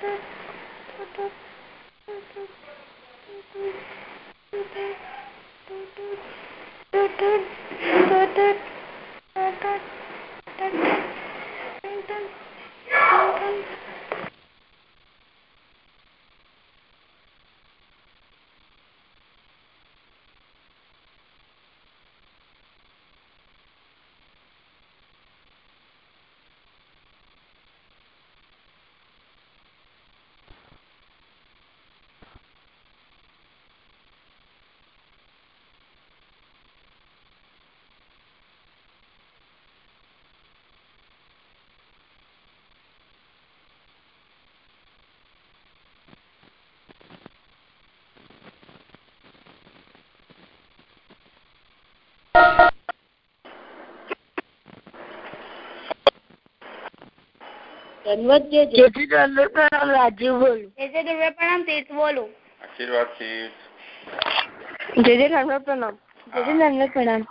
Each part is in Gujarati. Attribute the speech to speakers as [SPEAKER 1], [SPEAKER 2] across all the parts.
[SPEAKER 1] da, da, da. ધન્વત જે પ્રણામ રાજુ બોલું. જેજે દુર્વે પ્રણામ તીર્થ બોલું.
[SPEAKER 2] આશીર્વાદ તીર્થ.
[SPEAKER 1] જેજે નર્મદ પ્રણામ.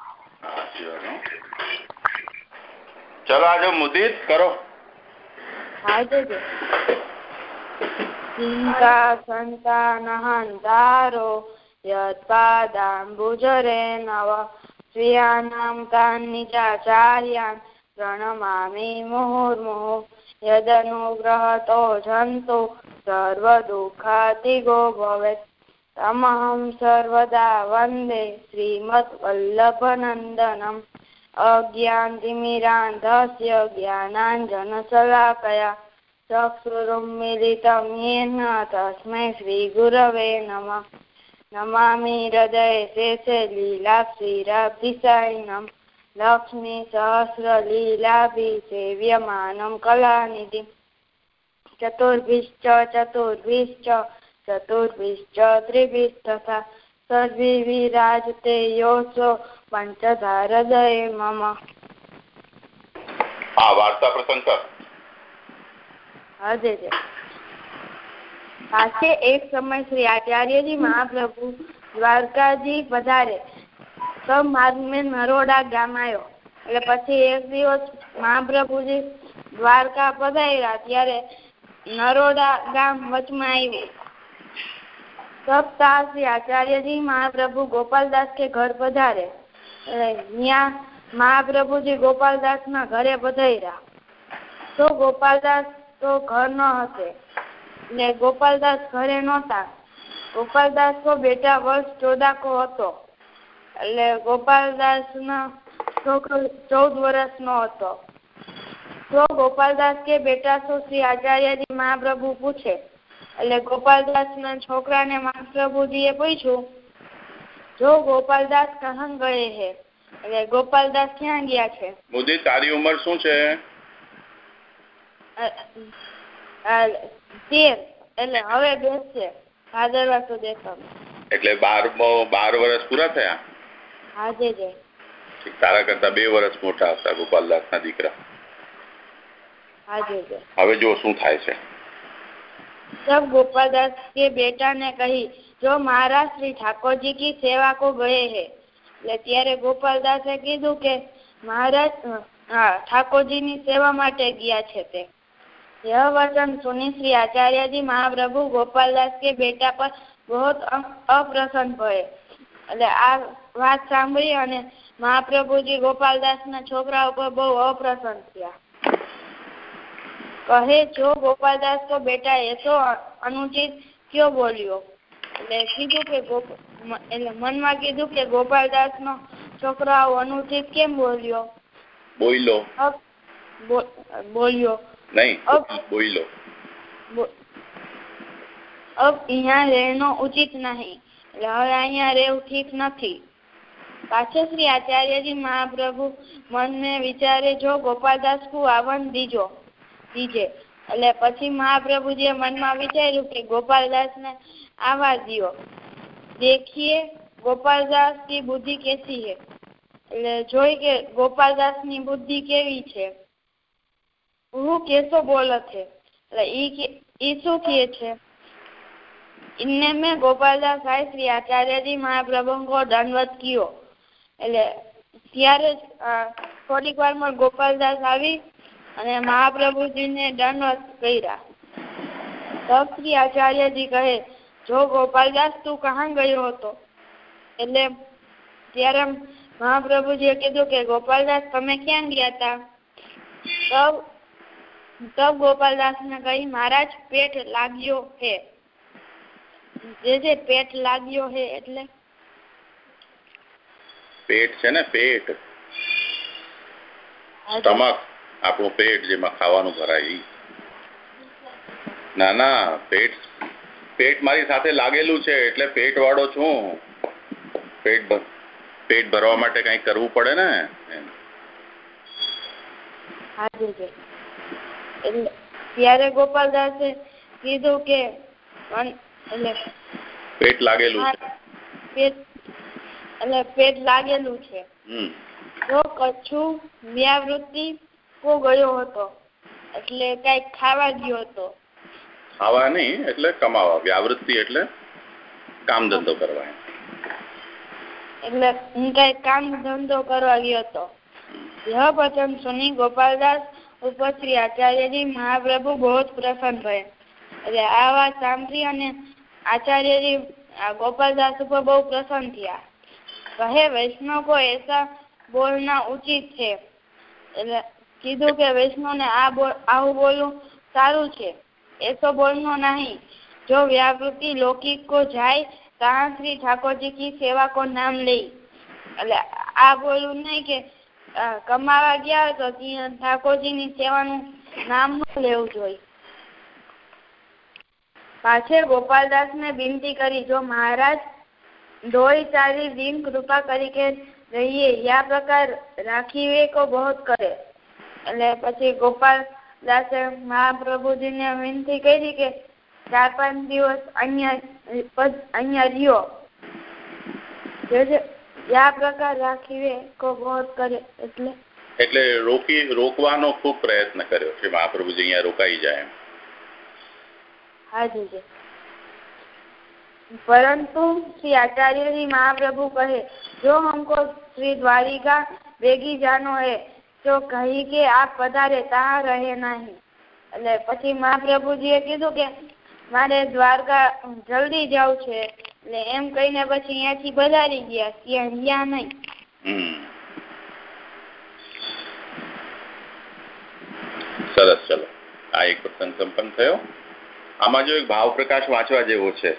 [SPEAKER 2] ચલો આજે મુદિત કરો.
[SPEAKER 1] ચિંતા સંતાનહંતારો યત્પાદાંબુજરે નવ. શ્રિયાણામ કાનિજાચાર્યાન પ્રણમામિ મુહુર્મુહુ यदनुग्रहतो जन्तु सर्वदुःखातिगो भवेत् तमहं सर्वदा वन्दे श्रीमद्वल्लभनन्दनम् अज्ञान्तिमिरान्धस्य ज्ञानाञ्जनशलाकया चक्षुरुन्मिलितं येन तस्मै श्रीगुरवे नमः नमामि हृदये शेषे लीलाक्षीराब्धिसायिनम् લક્ષ્મી સહસ્રલીલાભી સેવ્યમાનમ કલાનિધિ ચતુર્ભિશ્ચ ચતુર્ભિશ્ચ ચતુર્ભિશ્ચ ત્રિભિશ તથા સર્વિવિરાજતે યોસો
[SPEAKER 2] પંચધારદય મમ આ વાર્તા પ્રસંગ કર
[SPEAKER 1] હાજે પાસે એક સમય શ્રી આચાર્યજી મહાપ્રભુ દ્વારકાજી પધારે તો માર્ગ મેં નરોડા ગામ આવ્યો એટલે પછી એક દિવસ મહાપ્રભુજી દ્વારકા પધાર્યા ત્યારે નરોડા ગામ વચમાં આવ્યું સપ્તાહી આચાર્યજી મહાપ્રભુ ગોપાલદાસ કે ઘર પધારે. ત્યાં મહાપ્રભુજી ગોપાલદાસ ના ઘરે પધાર્યા. તો ગોપાલદાસ તો ઘર ન હશે. ને ગોપાલદાસ ઘરે નહોતા. ગોપાલદાસ તો બેટા વર્ષ ચોદાકો હતો. એટલે ગોપાલદાસ ના છોકરો ચૌદ વર્ષ નો હતો. તો ગોપાલદાસ કે બેટા તો શ્રી આચાર્યજી મહાપ્રભુ પૂછે? એટલે ગોપાલદાસ ના છોકરાને એ પૂછ્યું જો ગોપાલદાસ કહં ગયે હે એટલે ગોપાલદાસ ક્યાં ગયા છે?
[SPEAKER 2] મોદી તારી ઉંમર શું છે?
[SPEAKER 1] તેર એટલે હવે બેસશે ભાદરવા સુધી
[SPEAKER 2] એટલે બાર બાર વર્ષ પૂરા થયા? તારા કરતા બે વર્ષ મોટા હતા ગોપાલદાસ ના દીકરા
[SPEAKER 1] હાજે જે
[SPEAKER 2] હવે જો શું થાય છે
[SPEAKER 1] जब गोपालदास के बेटा ने कही जो महाराज श्री ठाकुर जी की सेवा को गए हैं એટલે ત્યારે ગોપાલદાસે કીધું કે મહારાજ હા ઠાકોરજી ની સેવા માટે ગયા છે તે यह वचन सुनी श्री आचार्य जी महाप्रभु गोपालदास के बेटा पर बहुत અપ્રસન્ન ભય એટલે આ વાત સાંભળી અને મહાપ્રભુજી ગોપાલદાસ ના છોકરા ઉપર બહુ અપ્રસન્ન થયા. કહે જો ગોપાલદાસ તો બેટા એ તો અનુચિત કયો બોલ્યો? એટલે કીધું કે એટલે મનમાં કીધું કે ગોપાલદાસ નો છોકરાઓ અનુચિત કેમ બોલ્યો?
[SPEAKER 2] બોયલો
[SPEAKER 1] બોલ્યો.
[SPEAKER 2] નહીં
[SPEAKER 1] અબ અબ અહીંયા રહેનો ઉચિત નહીં. એટલે હવે અહીંયા રહેવું ઠીક નથી. પાછળ શ્રી આચાર્યજી મહાપ્રભુ મનને વિચારે જો ગોપાલદાસ કો આવન દીજો દીજે એટલે પછી મહાપ્રભુજીએ મનમાં વિચાર્યું કે ગોપાલદાસ ને આવા દિયો દેખીએ ગોપાલદાસ की બુદ્ધિ कैसी है એટલે જોઈ કે ગોપાલદાસ ની બુદ્ધિ કેવી છે वो कैसो बोलत है એટલે ઈ કે ઈ શું કહે છે इनने में गोपालदास भाई श्री आचार्य जी महाप्रभु को दंडवत कियो એટલે ત્યારે થોડીક વાર વારમાં ગોપાલદાસ આવી અને મહાપ્રભુજીને દંડવત કર્યા. તબ શ્રી આચાર્યજી કહે, જો ગોપાલદાસ તું કહા ગયો હતો? એટલે ત્યારે મહાપ્રભુજીએ કીધું કે, ગોપાલદાસ, તમે ક્યાં ગયા હતા તબ તબ ગોપાલદાસ ને કહી મહારાજ પેટ લાગ્યો હે. જે જે પેટ લાગ્યો હે એટલે
[SPEAKER 2] પેટ છે ને પેટ. સ્ટમક આપણું પેટ જેમાં ખાવાનું ભરાય. ના ના પેટ પેટ મારી સાથે લાગેલું છે એટલે પેટ વાળો છું. પેટ પેટ ભરવા માટે કઈ કરવું પડે ને?
[SPEAKER 1] એટલે ત્યારે ગોપાલદાસે કીધું કે એટલે
[SPEAKER 2] પેટ લાગેલું છે.
[SPEAKER 1] પેટ એટલે પેટ લાગેલું છે
[SPEAKER 2] હમ
[SPEAKER 1] જો કચ્છુ વ્યાવૃત્તિ કો ગયો હતો એટલે કઈક ખાવા ગયો હતો
[SPEAKER 2] ખાવા નહીં એટલે કમાવા વ્યાવૃત્તિ એટલે કામ ધંધો કરવા
[SPEAKER 1] એટલે હું કઈ કામ ધંધો કરવા ગયો હતો यह वचन सुनी गोपालदास ઉપર શ્રી આચાર્યજી મહાપ્રભુ બહુ જ પ્રસન્ન થયા એટલે આ વાત સાંભળી અને આચાર્યજી गोपालदास ઉપર બહુ પ્રસન્ન થયા કહે, વૈષ્ણવ કો એસા બોલના ઉચિત છે. એટલે કીધું કે વૈષ્ણવ ને આ બોલ, આવું બોલવું સારું છે. એસો બોલનો નહીં. જો વ્યાવૃત્તિ લૌકિક કો જાય ત્યાં શ્રી ઠાકોરજી કી સેવા કો નામ લઈ એટલે આ બોલવું નહીં કે કમાવા ગયા તો ઠાકોરજીની સેવાનું નામ લેવું જોઈએ. પાછળ ગોપાલદાસ ને વિનંતી કરી, જો મહારાજ દોઈ ચારી દિન કૃપા કરી કે રહીએ. યા પ્રકાર રાખીએ કો બહોત કરે. એટલે પછી ગોપાલદાસે મહાપ્રભુજીને વિનંતી કરી કે ચાર પાંચ દિવસ અહીંયા અહીંયા રહ્યો. યા પ્રકાર રાખીવે કો બહોત કરે એટલે
[SPEAKER 2] એટલે રોકી રોકવાનો ખૂબ પ્રયત્ન કર્યો કે મહાપ્રભુજી અહીંયા રોકાઈ જાય એમ.
[SPEAKER 1] હાજી પરંતુ શ્રી આચાર્યજી મહાપ્રભુ કહે, જો હમકો શ્રી દ્વારિકા વેગી જાનો હે જો કહી કે આપ પધારે તા રહે નહીં. એટલે પછી મહાપ્રભુજીએ કીધું કે, મારે દ્વારકા જલ્દી જવું છે. એટલે એમ કહીને પછી અહીંયાથી બધારી ગયા, ત્યાં ગયા નહીં.
[SPEAKER 2] સરસ, ચલો. આ એક પ્રસંગ સંપન્ન થયો. આમાં જો એક ભાવ પ્રકાશ વાંચવા જેવો છે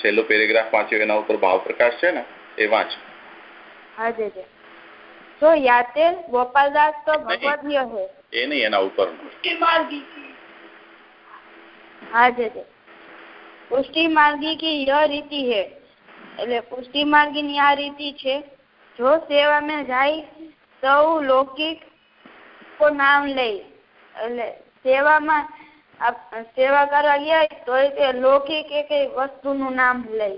[SPEAKER 2] છેલ્લો પેરેગ્રાફ વાંચ્યો એના ઉપર ભાવ પ્રકાશ છે ને એ વાંચ.
[SPEAKER 1] હા જીજી જો. યાતે ગોપાલદાસ તો ભગવદીય હે.
[SPEAKER 2] એ નહીં એના ઉપર.
[SPEAKER 1] પુષ્ટિ માર્ગી હા જીજી પુષ્ટિ માર્ગી કી ય રીતિ હે. એટલે પુષ્ટિ માર્ગી ની આ રીતિ છે જો સેવા મેં જાય સૌ લૌકિક કો નામ લે. એટલે સેવામાં સેવા કરવા ગયા તો એ લૌકિક એક વસ્તુનું નામ લે.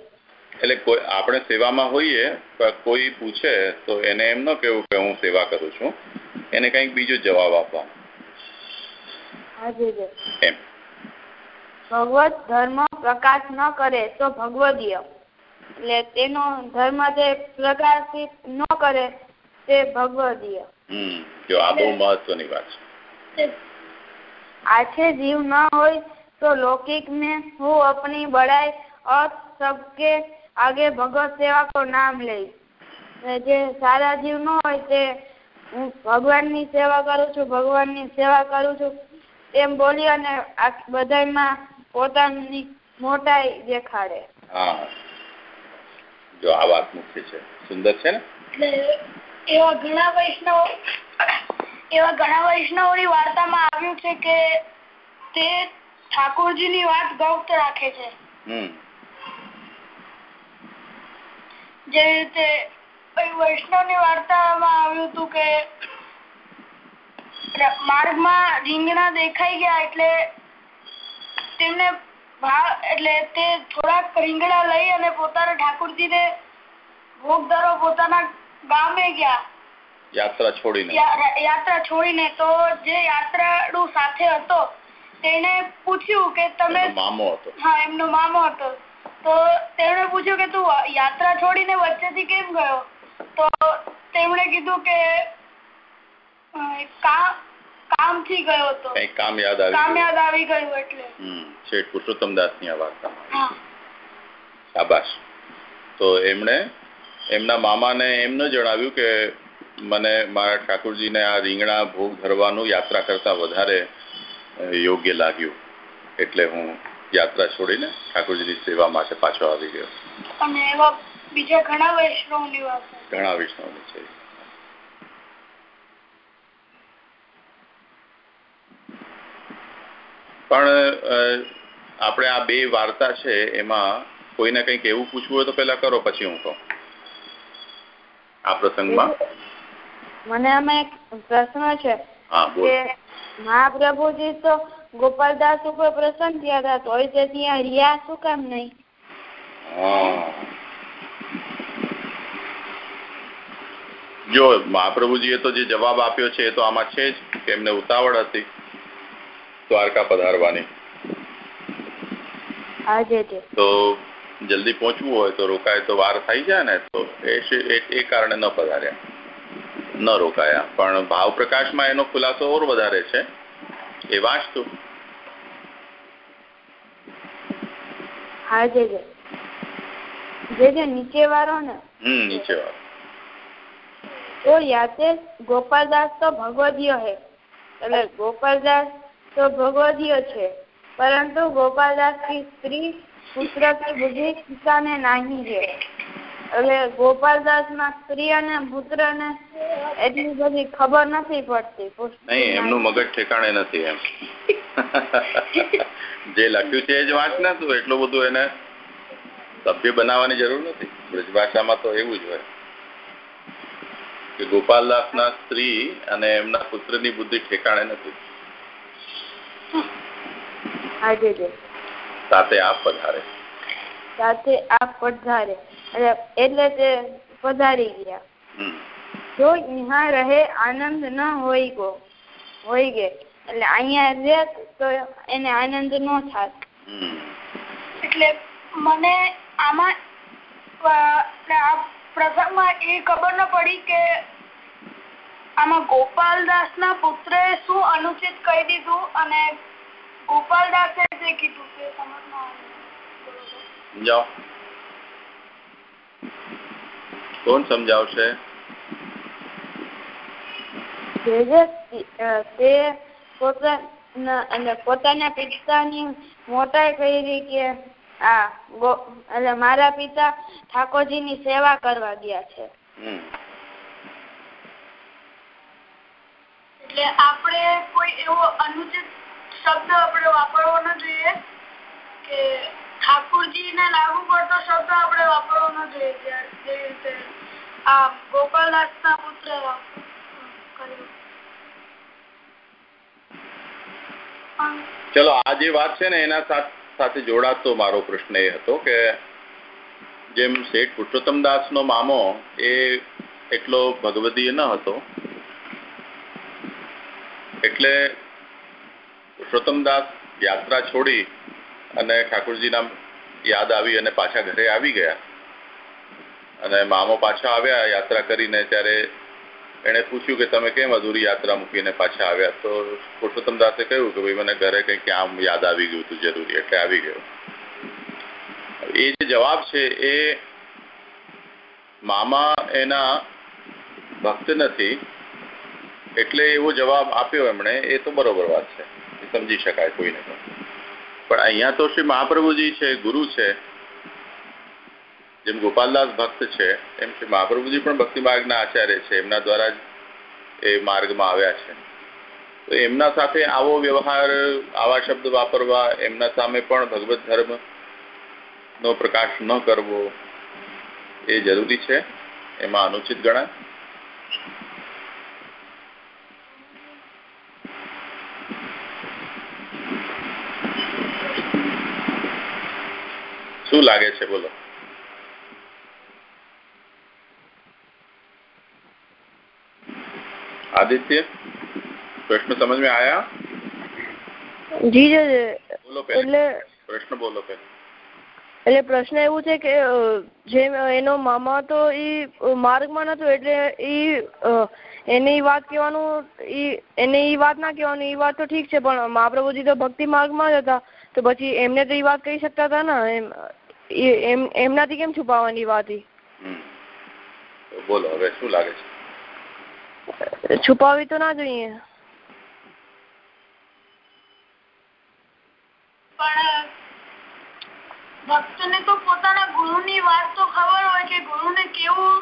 [SPEAKER 2] એટલે કોઈ આપણે સેવામાં હોઈએ કોઈ પૂછે તો એને એમ ન કેવું કે હું સેવા કરું છું. એને કંઈક બીજો જવાબ આપવાનો. એમ.
[SPEAKER 1] ભગવત ધર્મ પ્રકાશ ન કરે તો ભગવદીય. એટલે તેનો ધર્મ જે પ્રકાશિત ન કરે તે ભગવદીય.
[SPEAKER 2] હમ જો આ બહુ મહત્વની વાત છે.
[SPEAKER 1] आछे जीव न हो तो लौकिक में वो अपनी बड़ाई और सबके आगे भगवत सेवा को नाम ले જે સારા જીવ ન હોય તે હું ભગવાનની સેવા કરું છું ભગવાનની સેવા કરું છું એમ બોલી અને બધામાં પોતાની મોટાઈ દેખાડે
[SPEAKER 2] હા જો આ વાત મુખ્ય છે સુંદર છે ને
[SPEAKER 3] એવા ઘણા વૈષ્ણવ એવા ઘણા વૈષ્ણવોની વાર્તામાં આવ્યું છે કે તે ઠાકોરજીની વાત ગૌપ્ત રાખે છે. જે રીતે વૈષ્ણવની વાર્તામાં આવ્યું હતું કે માર્ગમાં રીંગણા દેખાઈ ગયા એટલે તેમને ભાવ એટલે તે થોડાક રીંગણા લઈ અને પોતાના ઠાકોરજીને ભોગ ધરો પોતાના ગામે ગયા.
[SPEAKER 2] યાત્રા છોડીને.
[SPEAKER 3] યાત્રા છોડીને તો જે યાત્રાળુ સાથે હતો તેને પૂછ્યું કે તમે
[SPEAKER 2] મામો હતો.
[SPEAKER 3] હા એમનો મામો હતો. તો તેમણે પૂછ્યું કે તું યાત્રા છોડીને વચ્ચેથી કેમ ગયો? તો તેમણે કીધું કે કામથી ગયો હતો.
[SPEAKER 2] કઈ કામ યાદ આવી
[SPEAKER 3] કામ યાદ આવી ગયું એટલે.
[SPEAKER 2] શેઠ પુરુષોત્તમ દાસની આ શાબાશ. તો એમણે એમના મામાને એમ ન જણાવ્યું કે મને મારા ઠાકોરજીને આ રીંગણા ભોગ ધરવાનું યાત્રા કરતા વધારે યોગ્ય લાગ્યું. એટલે હું યાત્રા છોડીને ઠાકોરજીની સેવા માટે પાછો આવી ગયો.
[SPEAKER 3] અને એવા બીજા ઘણા વૈષ્ણવની વાત
[SPEAKER 2] ઘણા વૈષ્ણવની છે. પણ આપણે આ બે વાર્તા છે એમાં કોઈને કંઈક એવું પૂછવું હોય તો પેલા કરો પછી હું કહું. આ પ્રસંગમાં.
[SPEAKER 1] મને આમાં એક પ્રશ્ન છે કે મહાપ્રભુજી તો ગોપાલદાસ ઉપર પ્રસન્ન થયા હતા તોય તે ત્યાં રહ્યા શું કામ નહીં?
[SPEAKER 2] જો મહાપ્રભુજીએ તો જે જવાબ આપ્યો છે એ તો આમાં છે જ કે એમને ઉતાવળ હતી દ્વારકા પધારવાની. તો જલ્દી પહોંચવું હોય તો રોકાય તો વાર થઈ જાય ને તો એ એ કારણે ન પધાર્યા. ન રોકાયા. પણ ભાવ પ્રકાશમાં એનો ખુલાસો ઓર વધારે છે. એ વાંચતું.
[SPEAKER 1] હા જે જે જે નીચે વાળો ને.
[SPEAKER 2] હમ નીચે વાળો
[SPEAKER 1] તો યાતે ગોપાલદાસ તો ભગવદીય હે. એટલે ગોપાલદાસ તો ભગવદીય છે. પરંતુ ગોપાલદાસની સ્ત્રી પુત્ર કે બુદ્ધિ કિસાને નાહી છે એટલે ગોપાલદાસમાં સ્ત્રી અને પુત્ર ને એટલી બધી ખબર નથી પડતી
[SPEAKER 2] નહીં એમનું મગજ ઠેકાણે નથી એમ જે લખ્યું છે એ જ વાંચ ને તું એટલું બધું એને સભ્ય બનાવવાની જરૂર નથી બ્રજ ભાષામાં તો એવું જ હોય કે ગોપાલદાસ ના સ્ત્રી અને એમના પુત્રની બુદ્ધિ ઠેકાણે નથી સાથે આપ પધારે
[SPEAKER 1] સાથે આ પધારે. એટલે તે પધારી ગયા. જો यहाँ રહે આનંદ ન હોય ગો હોય ગે. એટલે અહીંયા રહે તો એને આનંદ ન થાય
[SPEAKER 3] એટલે મને આમાં આ પ્રસંગમાં એ ખબર ન પડી કે આમાં ગોપાલદાસ ના પુત્રે શું અનુચિત કહી દીધું અને ગોપાલદાસે જે કીધું તે
[SPEAKER 2] સમજાવો. કોણ સમજાવશે?
[SPEAKER 1] તે પોતાના પોતાના પિતાની મોટાઈ કરી કે આ એટલે મારા પિતા ઠાકોરજી ની સેવા કરવા ગયા છે.
[SPEAKER 3] એટલે આપણે કોઈ એવો અનુચિત શબ્દ આપણે વાપરવો ન જોઈએ કે ઠાકોરજી ને લાગુ પડતો શબ્દ આપણે વાપરવો ન જોઈએ જે રીતે આ ગોપાલદાસ ના પુત્ર
[SPEAKER 2] ચલો, આ જે વાત છે ને, એના સાથે જોડાતો મારો પ્રશ્ન એ હતો કે જેમ શેઠ પુરુષોત્તમદાસ નો મામો એ એટલો ભગવદીય ન હતો, એટલે પુરુષોત્તમદાસ યાત્રા છોડી અને ઠાકોરજીના યાદ આવી અને પાછા ઘરે આવી ગયા. અને મામો પાછા આવ્યા, યાત્રા કરીને ત્યારે એણે પૂછ્યું કે તમે કેમ અધૂરી યાત્રા મૂકીને પાછા આવ્યા? તો પુરુષોત્તમદાસે કહ્યું કે ભાઈ, મને ઘરે કંઈક આમ યાદ આવી ગયું હતું જરૂરી, એટલે આવી ગયો. એ જે જવાબ છે એ મામા એના ભક્ત નથી, એટલે એવો જવાબ આપ્યો એમણે, એ તો બરોબર વાત છે. સમજી શકાય કોઈને પણ. પણ અહીંયા તો શ્રી મહાપ્રભુજી છે, ગુરુ છે. જેમ ગોપાલદાસ ભક્ત છે, એમ શ્રી મહાપ્રભુજી પણ ભક્તિ માર્ગના આચાર્ય છે. એમના દ્વારા જ એ માર્ગમાં આવ્યા છે. તો એમના સાથે આવો વ્યવહાર, આવા શબ્દ વાપરવા, એમના સામે પણ ભગવત ધર્મ નો પ્રકાશ ન કરવો એ જરૂરી છે. એમાં અનુચિત ગણાય. શું લાગે છે બોલો आदित्य प्रश्न समझ में आया
[SPEAKER 4] જી
[SPEAKER 2] બોલો
[SPEAKER 4] એટલે
[SPEAKER 2] પ્રશ્ન બોલો પહેલા
[SPEAKER 4] એટલે પ્રશ્ન એવું છે કે જેમ એનો મામા તો એ માર્ગમાં નતો એટલે એ એની વાત કહેવાનું ઈ એને ઈ વાત ના કહેવાનું ઈ વાત તો ઠીક છે પણ મહાપ્રભુજી તો ભક્તિ માર્ગમાં જ હતા તો પછી એમને તો ઈ વાત કહી શકતા હતા ને એમ એમ એમનાથી કેમ છુપાવવાની વાત
[SPEAKER 2] બોલો હવે શું લાગે
[SPEAKER 4] છે? છુપાવી તો ના જોઈએ.
[SPEAKER 3] પણ ભક્તને તો પોતાના ગુરુની વાત તો ખબર હોય કે ગુરુને કેવું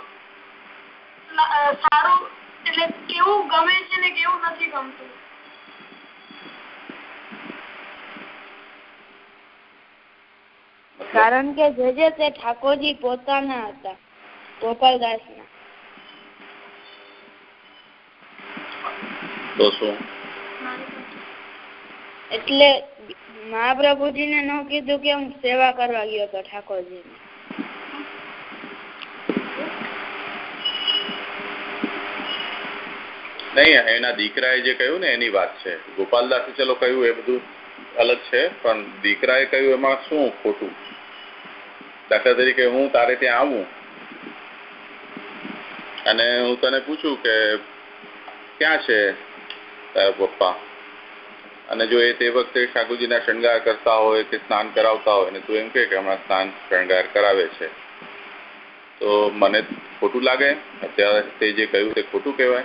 [SPEAKER 3] સારું એટલે કેવું ગમે છે ને કેવું નથી ગમતું.
[SPEAKER 1] કારણ કે જે જે તે ઠાકોરજી પોતાના હતા ગોપાલદાસના.
[SPEAKER 2] તો શું?
[SPEAKER 1] એટલે મહાપ્રભુજીને ન કીધું કે હું સેવા કરવા ગયો હતો ઠાકોરજી
[SPEAKER 2] નહીં એના દીકરાએ જે કહ્યું ને એની વાત છે. ગોપાલદાસે ચલો કહ્યું એ બધું. અલગ છે, પણ દીકરાએ કહ્યું એમાં શું ખોટું? દાખલા તરીકે હું તારે ત્યાં આવું. અને હું તને પૂછું કે ક્યાં છે તારા પપ્પા? અને જો એ તે વખતે ઠાકોરજીના શણગાર કરતા હોય કે સ્નાન કરાવતા હોય ને તું એમ કે હમણાં સ્નાન શણગાર કરાવે છે. તો મને ખોટું લાગે? અત્યારે તે જે કહ્યું તે ખોટું કહેવાય?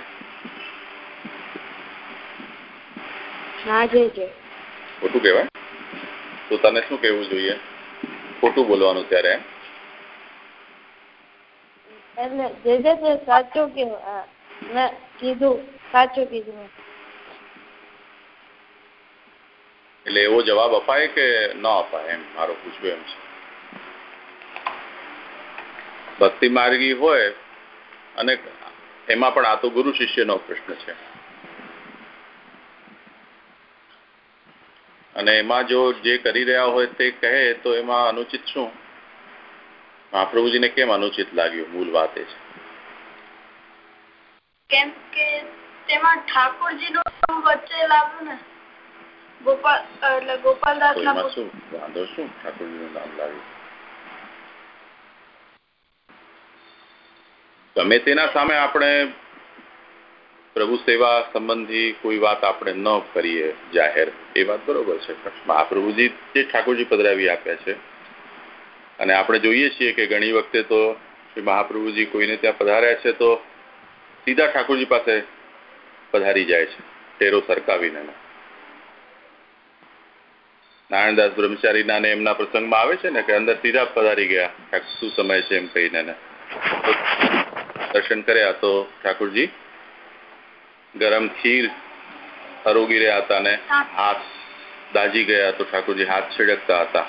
[SPEAKER 1] હા જે
[SPEAKER 2] ખોટું કહેવાય? તો તને શું કહેવું જોઈએ? ખોટું બોલવાનું ત્યારે
[SPEAKER 1] એટલે જે જે છે સાચું કે મેં કીધું સાચું કીધું
[SPEAKER 2] એટલે એવો જવાબ અપાય કે ન અપાય એમ? મારો પૂછવું એમ છે. ભક્તિ માર્ગી હોય અને એમાં પણ આ તો ગુરુ શિષ્યનો પ્રશ્ન છે. અને એમાં જો જે કરી રહ્યા હોય તે કહે તો એમાં અનુચિત શું? મહાપ્રભુજીને કેમ અનુચિત લાગ્યું? મૂળ વાત એ છે.
[SPEAKER 3] કેમ કે તેમાં ઠાકોરજી નું વચ્ચે લાવ્યું ને? ગોપાલ એટલે ગોપાલદાસ ના
[SPEAKER 2] શું? વાંધો શું? ઠાકોરજીનું નામ લાવ્યું ગમે તેના સામે આપણે પ્રભુ સેવા સંબંધી કોઈ વાત આપણે ન કરીએ, જાહેર. એ વાત બરોબર છે. મહાપ્રભુજી જે ઠાકોરજી પધરાવી આપ્યા છે, અને આપણે જોઈએ છીએ કે ઘણી વખતે તો મહાપ્રભુજી કોઈને ત્યાં પધાર્યા છે તો સીધા ઠાકોરજી પાસે પધારી જાય છે, ટેરો સરકાવીને. નારાયણદાસ બ્રહ્મચારીના ને એમના પ્રસંગમાં આવે છે ને કે અંદર સીધા પધારી ગયા. શું સમય છે એમ કહીને. દર્શન કર્યા તો ઠાકોરજી ગરમ ખીર અરોગી રહ્યા હતા ને હાથ દાજી ગયા તો ઠાકોરજી હાથ છેડકતા હતા.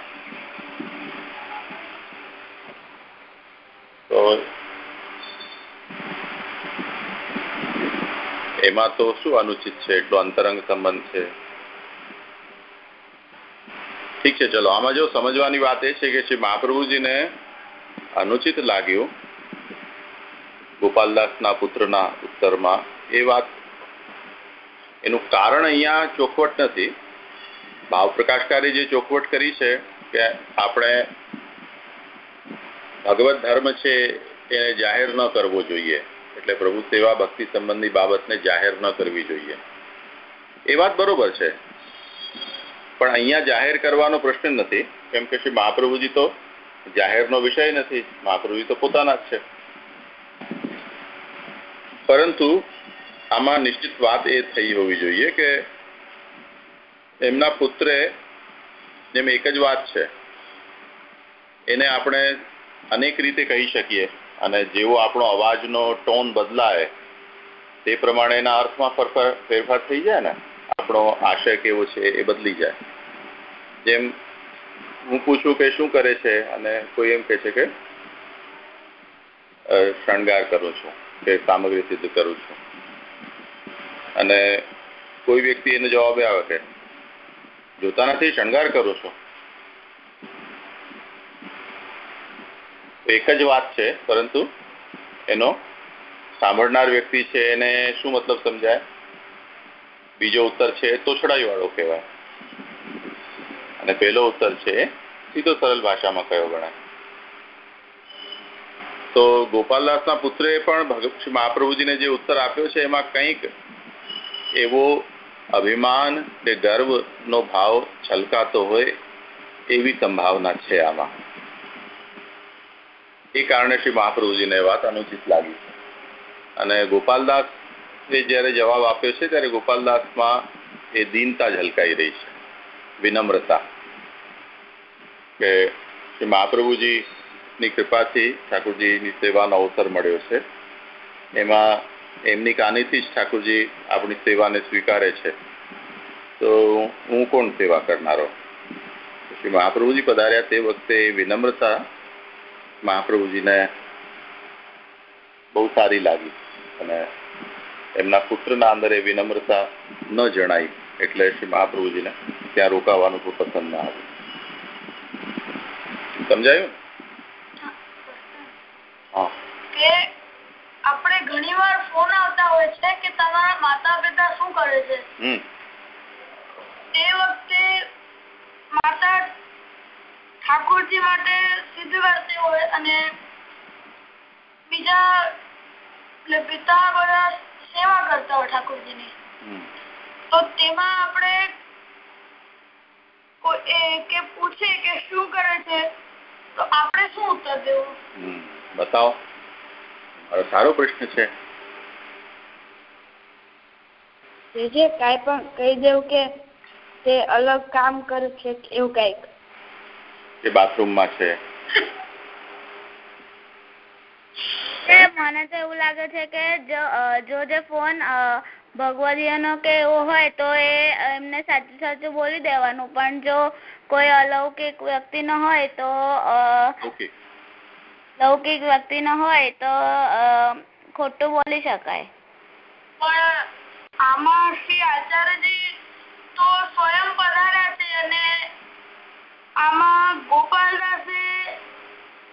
[SPEAKER 2] તો એમાં તો શું અનુચિત છે? એટલો અંતરંગ સંબંધ છે. ઠીક છે ચલો. આમાં જો સમજવાની વાત એ છે કે શ્રી મહાપ્રભુજીને અનુચિત લાગ્યું ગોપાલદાસના પુત્રના ઉત્તરમાં એ વાત એનું કારણ અહીંયા ચોખવટ નથી. ભાવ પ્રકાશકારે જે ચોખવટ કરી છે કે આપણે ભગવત ધર્મ છે એને જાહેર ન કરવો જોઈએ. એટલે પ્રભુ સેવા ભક્તિ સંબંધી બાબતને જાહેર ન કરવી જોઈએ. એ વાત બરોબર છે. પણ અહીંયા જાહેર કરવાનો પ્રશ્ન નથી. કેમ કે શ્રી મહાપ્રભુજી તો જાહેરનો વિષય નથી. મહાપ્રભુજી તો પોતાના જ છે. પરંતુ આમાં નિશ્ચિત વાત એ થઈ હોવી જોઈએ કે એમના પુત્રે જેમ એક જ વાત છે, એને આપણે અનેક રીતે કહી શકીએ અને જેવો આપણો અવાજનો ટોન બદલાય, તે પ્રમાણે એના અર્થમાં ફેરફાર થઈ જાય ને, આપણો આશય કેવો છે એ બદલી જાય. જેમ હું પૂછું કે શું કરે છે અને કોઈ એમ કહે છે કે શણગાર કરું છું, કે સામગ્રી સિદ્ધ કરું છું. અને કોઈ વ્યક્તિ એને જવાબ આવે કે, જોતા નથી, શણગાર કરો છો. એક જ વાત છે, પરંતુ એનો સાંભળનાર વ્યક્તિ છે એને શું મતલબ સમજાય? બીજો ઉત્તર છે તોછડાઈ વાળો કહેવાય. અને પહેલો ઉત્તર છે, સીધો સરળ ભાષામાં કયો ગણાય? તો ગોપાલદાસના પુત્રે પણ મહાપ્રભુજીને જે ઉત્તર આપ્યો છે, એમાં કંઈક એવો અભિમાન કે ગર્વનો ભાવ છલકાતો હોય એવી સંભાવના છે આમાં. એ કારણે શ્રી મહાપ્રભુજીને વાત અનુચિત લાગી અને ગોપાલદાસ એ જ્યારે જવાબ આપ્યો છે, ત્યારે ગોપાલદાસમાં એ દીનતા ઝલકાઈ રહી છે, વિનમ્રતા. કે શ્રી મહાપ્રભુજીની કૃપાથી ઠાકોરજીની સેવાનો અવસર મળ્યો છે. એમાં એમની કાનીથી જ ઠાકોરજી આપણી સેવાને સ્વીકારે છે. તો હું કોણ સેવા કરનારો? શ્રી મહાપ્રભુજી પધાર્યા તે વખતે વિનમ્રતા મહાપ્રભુજીને બહુ સારી લાગી અને એમના પુત્રના અંદર એ વિનમ્રતા ન જણાઈ એટલે શ્રી મહાપ્રભુજીને ત્યાં રોકાવાનું કોઈ પસંદ ના આવ્યું. સમજાયું?
[SPEAKER 3] કે આપણે ઘણીવાર ફોન આવતા હોય છે કે તમારા કરે છે? તે વખતે માતા ઠાકોરજી માટે સિદ્ધ કરતી હોય અને બીજા એટલે પિતા બધા સેવા કરતા હોય ઠાકોરજીની. તો તેમાં આપણે કે પૂછે કે શું કરે છે તો આપણે શું ઉત્તર દેવું?
[SPEAKER 2] બતાવો. સારો પ્રશ્ન છે.
[SPEAKER 1] જે જે કાંઈ પણ કહી દેવું કે તે અલગ કામ કરે છે એવું કાંઈક?
[SPEAKER 2] કે બાથરૂમમાં છે.
[SPEAKER 5] મને તો એવું લાગે છે કે જો જે ફોન ભગવદીયનો કે એવો હોય તો એ એમને સાચું સાચું બોલી દેવાનું. પણ જો કોઈ અલૌકિક વ્યક્તિનો હોય તો
[SPEAKER 2] ઓકે.
[SPEAKER 5] લૌકિક વ્યક્તિનો હોય તો ખોટું બોલી શકાય.
[SPEAKER 3] પણ આમાં શ્રી આચાર્યજી તો સ્વયં પધાર્યા છે અને આમાં ગોપાલદાસે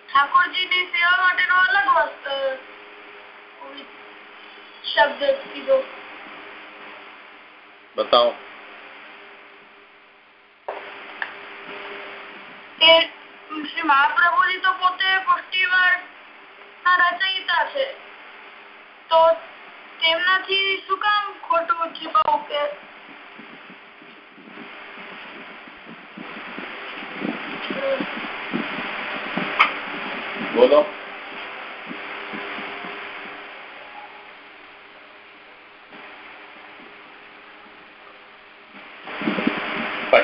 [SPEAKER 3] ઠાકોરજીની સેવા માટેનો અલગ વસ્તુ શબ્દ કીધો.
[SPEAKER 2] બતાવો.
[SPEAKER 3] કે શ્રી મહાપ્રભુજી તો પોતે પુષ્ટિવાર ના રચયિતા છે. તો તેમનાથી શું કામ ખોટું છીપાવું કે?
[SPEAKER 2] બોલો.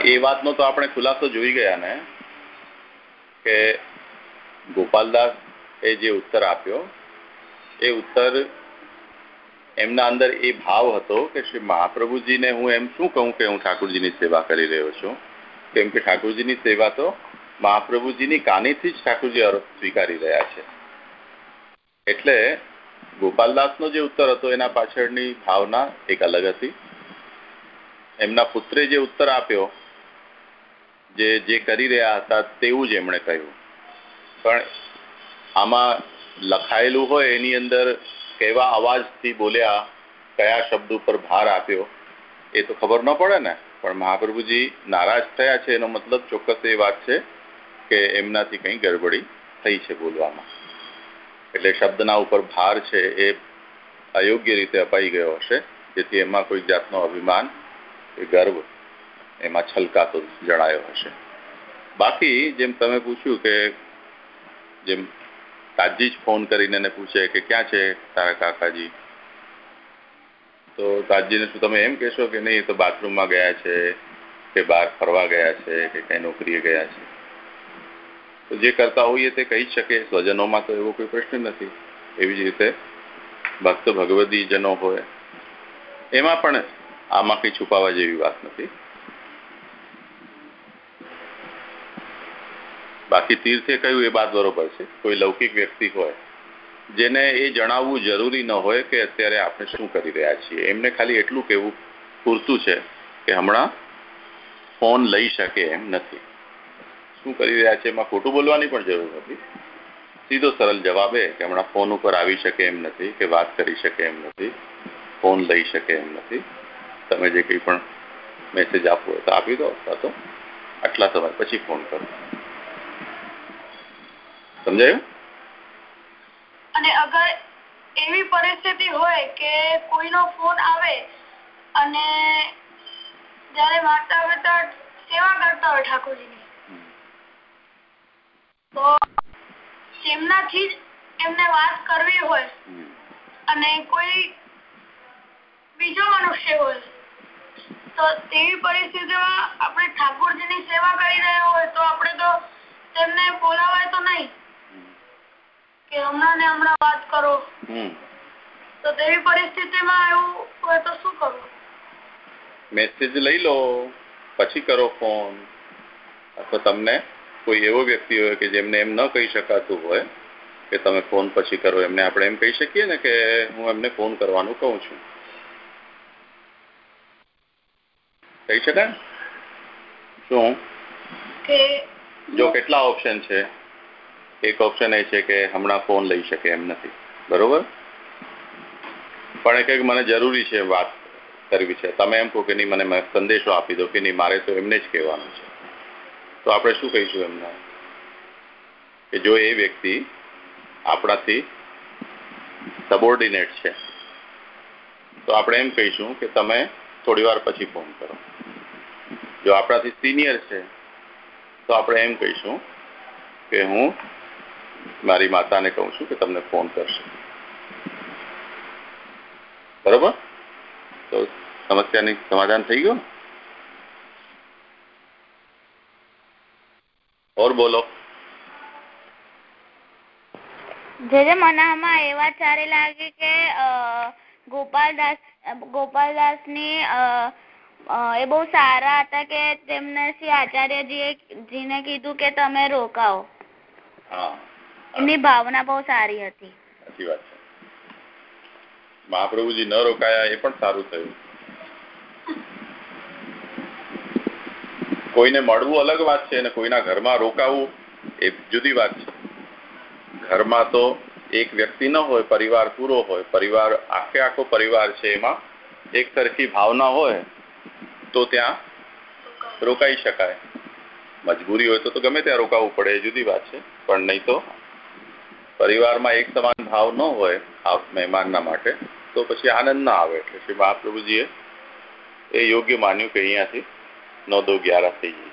[SPEAKER 2] એ વાતનો તો આપણે ખુલાસો જોઈ ગયા ને. કે ગોપાલદાસ એ જે ઉત્તર આપ્યો, એ ઉત્તર એમના અંદર એ ભાવ હતો કે શ્રી મહાપ્રભુજીને હું એમ શું કહું કે હું ઠાકોરજીની સેવા કરી રહ્યો છું? કેમ કે ઠાકોરજીની સેવા તો મહાપ્રભુજીની કાનીથી જ ઠાકોરજી સ્વીકારી રહ્યા છે. એટલે ગોપાલદાસનો જે ઉત્તર હતો એના પાછળની ભાવના એક અલગ હતી. એમના પુત્રે જે ઉત્તર આપ્યો જે જે કરી રહ્યા હતા તેવું જ એમણે કહ્યું. પણ આમાં લખાયેલું હોય એની અંદર કેવા અવાજથી બોલ્યા, કયા શબ્દ ઉપર ભાર આપ્યો, એ તો ખબર ન પડે ને. પણ મહાપ્રભુજી નારાજ થયા છે એનો મતલબ ચોક્કસ એ વાત છે કે એમનાથી કંઈ ગડબડી થઈ છે બોલવામાં. એટલે શબ્દના ઉપર ભાર છે એ અયોગ્ય રીતે અપાઈ ગયો હશે, જેથી એમાં કોઈ જાતનો અભિમાન કે ગર્વ એમાં છલકાતો જણાયો હશે. બાકી જેમ તમે પૂછ્યું કે જેમ તાજી જ ફોન કરીને એને પૂછે કે ક્યાં છે તારા કાકાજી? તો તાજીને શું તમે એમ કહેશો કે નહીં તો બાથરૂમમાં ગયા છે કે બહાર ફરવા ગયા છે કે કઈ નોકરીએ ગયા છે? તો જે કરતા હોઈએ તે કહી શકે, સ્વજનોમાં તો એવો કોઈ પ્રશ્ન નથી. એવી જ રીતે ભક્ત ભગવદીજનો હોય. એમાં પણ આમાં કંઈ છુપાવા જેવી વાત નથી. બાકી તીર્થે કહ્યું એ વાત બરોબર છે. કોઈ લૌકિક વ્યક્તિ હોય, જેને એ જણાવવું જરૂરી ન હોય કે અત્યારે આપણે શું કરી રહ્યા છીએ. એમને ખાલી એટલું કહેવું પૂરતું છે કે હમણાં ફોન લઈ શકે એમ નથી. શું કરી રહ્યા છે? એમાં ખોટું બોલવાની પણ જરૂર નથી. સીધો સરળ જવાબ એ કે હમણાં ફોન ઉપર આવી શકે એમ નથી કે વાત કરી શકે એમ નથી. ફોન લઈ શકે એમ નથી. તમે જે કંઈ પણ મેસેજ આપવો હોય તો આપી દો અથવા તો આટલા સમય પછી ફોન કરો. સમજાયું?
[SPEAKER 3] અને અગર એવી પરિસ્થિતિ હોય જ એમને વાત કરવી હોય અને કોઈ બીજો મનુષ્ય હોય, તો તેવી પરિસ્થિતિમાં આપણે ઠાકોરજીની સેવા કરી રહ્યા હોય, તો આપણે તો તેમને કે હમણાં ને હમણાં વાત કરો. તો તેવી પરિસ્થિતિમાં એવું હોય તો શું કરવું
[SPEAKER 2] મેસેજ લઈ લો પછી કરો ફોન અથવા તમને કોઈ એવો વ્યક્તિ હોય કે જેમને એમ ન કહી શકાતું હોય કે તમે ફોન પછી કરો. એમને આપણે એમ કહી શકીએ ને કે હું એમને ફોન કરવાનું કહું છું. કહી શકાય? શું?
[SPEAKER 3] કે
[SPEAKER 2] જો કેટલા ઓપ્શન છે? એક ઓપ્શન એ છે કે હમણાં ફોન લઈ શકે એમ નથી. બરોબર? પણ એ કંઈક મને જરૂરી છે વાત કરવી છે. તમે એમ કહો કે નહીં, મને સંદેશો આપી દો કે નહીં, મારે તો એમને જ કહેવાનું છે. તો આપણે શું કહીશું એમને? કે જો એ વ્યક્તિ આપણાથી સબોર્ડિનેટ છે, તો આપણે એમ કહીશું કે તમે થોડી વાર પછી ફોન કરો. જો આપણાથી સિનિયર છે, તો આપણે એમ કહીશું કે હું મારી માતાને કહું છું કે તમને ફોન કરશે. બરોબર? તો સમસ્યાની સમાધાન થઈ ગયું ઓર બોલો.
[SPEAKER 5] જે જે મને એવા ચારે લાગે સારી લાગી કે ગોપાલદાસ ગોપાલદાસની અ, એ બહુ સારા હતા કે તેમને શ્રી આચાર્યજીએ જીને કીધું કે તમે રોકાઓ.
[SPEAKER 2] હા.
[SPEAKER 5] એમની ભાવના બહુ સારી હતી.
[SPEAKER 2] સાચી વાત છે. મહાપ્રભુજી ન રોકાયા એ પણ સારું થયું. કોઈને મળવું અલગ વાત છે અને કોઈના ઘરમાં રોકાવું એ જુદી વાત છે. ઘરમાં તો એક વ્યક્તિ ન હોય પરિવાર પૂરો હોય પરિવાર આખે આખો પરિવાર છે એમાં એક તરફી ભાવના હોય તો ત્યાં રોકાઈ શકાય. મજબૂરી હોય તો ગમે ત્યાં રોકાવું પડે એ જુદી વાત છે. પણ નહીં તો પરિવારમાં એક સમાન ભાવ ન હોય આ મહેમાનના માટે તો પછી આનંદ ના આવે. એટલે શ્રી મહાપ્રભુજીએ એ યોગ્ય માન્યું કે અહીંયાથી નવ દો ગ્યારહ થઈ ગઈ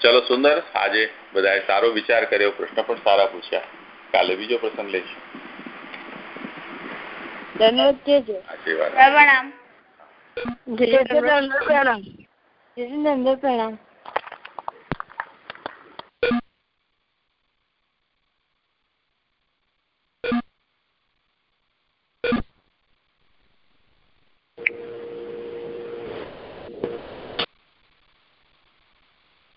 [SPEAKER 2] ચલો સુંદર આજે બધાએ સારો વિચાર કર્યો પ્રશ્ન પણ સારા પૂછ્યા. કાલે બીજો પ્રસંગ લઈશું.
[SPEAKER 4] ધન્યવાદ
[SPEAKER 5] પ્રણામ.
[SPEAKER 4] જય પ્રણામ જય પ્રણામ